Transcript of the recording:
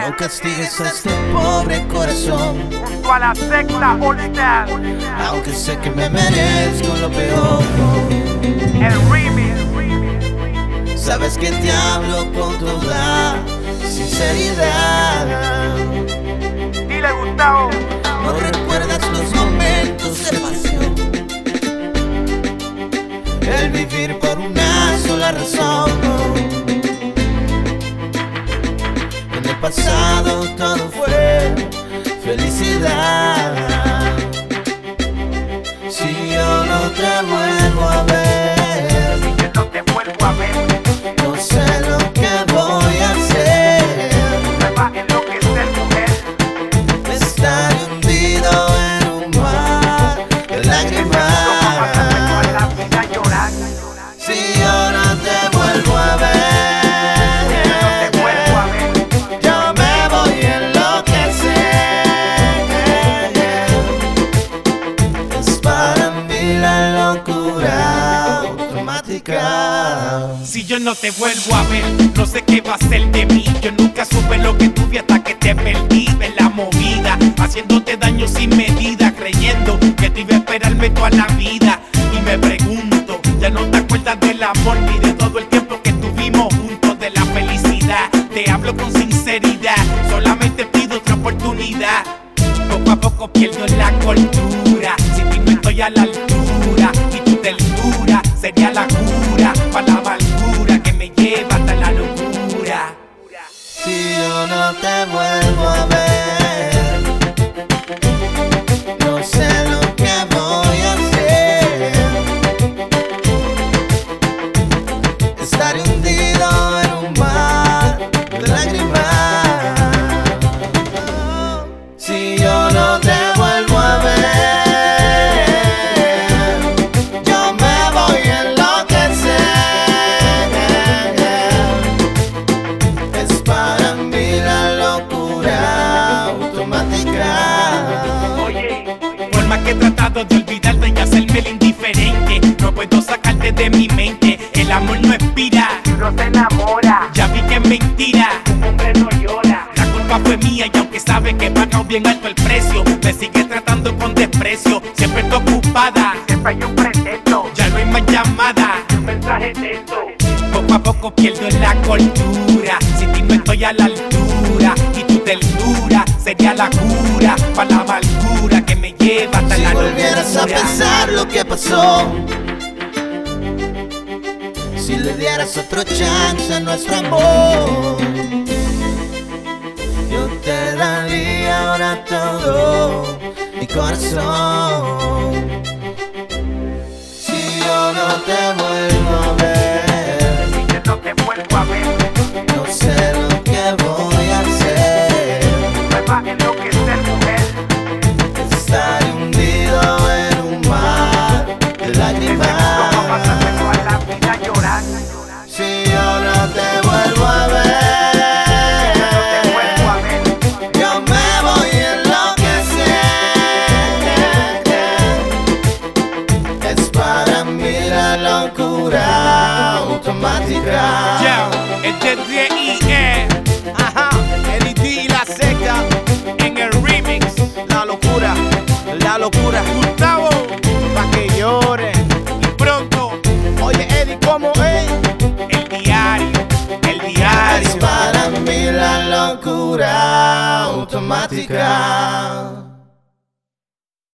No castigues a este pobre corazón, junto a la secta Star. aunque sé que me merezco lo peor. El remix. Sabes que te hablo con toda sinceridad. Dile Gustavo. No recuerdas los momentos de pasión. El vivir por una sola razón. Pasado todo fue felicidad. Si yo no te automática. Si yo no te vuelvo a ver, no sé qué va a ser de mí. Yo nunca supe lo que tuve hasta que te perdí en la movida, haciéndote daño sin medida, creyendo que te iba a esperarme toda la vida. Y me pregunto, ya no te acuerdas del amor ni de todo el tiempo que tuvimos juntos, de la felicidad. Te hablo con sinceridad, solamente pido otra oportunidad. Poco a poco pierdo la cordura, si ti no estoy a la sería la cura tratado de olvidarte y hacerme el indiferente, no puedo sacarte de mi mente. El amor no expira, no se enamora. ya vi que es mentira. Un hombre no llora. La culpa fue mía y aunque sabe que he pagado bien alto el precio, me sigue tratando con desprecio. Siempre estoy ocupada, Siempre hay un pretexto. ya no hay más llamada. Un mensaje texto. Poco a poco pierdo la cordura. Si ti no estoy a la altura y tu ternura sería la cura para la me lleva hasta Si la volvieras a pensar lo que pasó, si le dieras otro chance a nuestro amor, yo te daría ahora todo mi corazón. Automática. Yo, este es D.I.E. Ajá, Eddie D y la seca, en el remix. la locura, la locura, Gustavo pa' que lloren. y pronto Oye, Eddie, ¿cómo es? el diario, el Es diario. para mí la locura automática.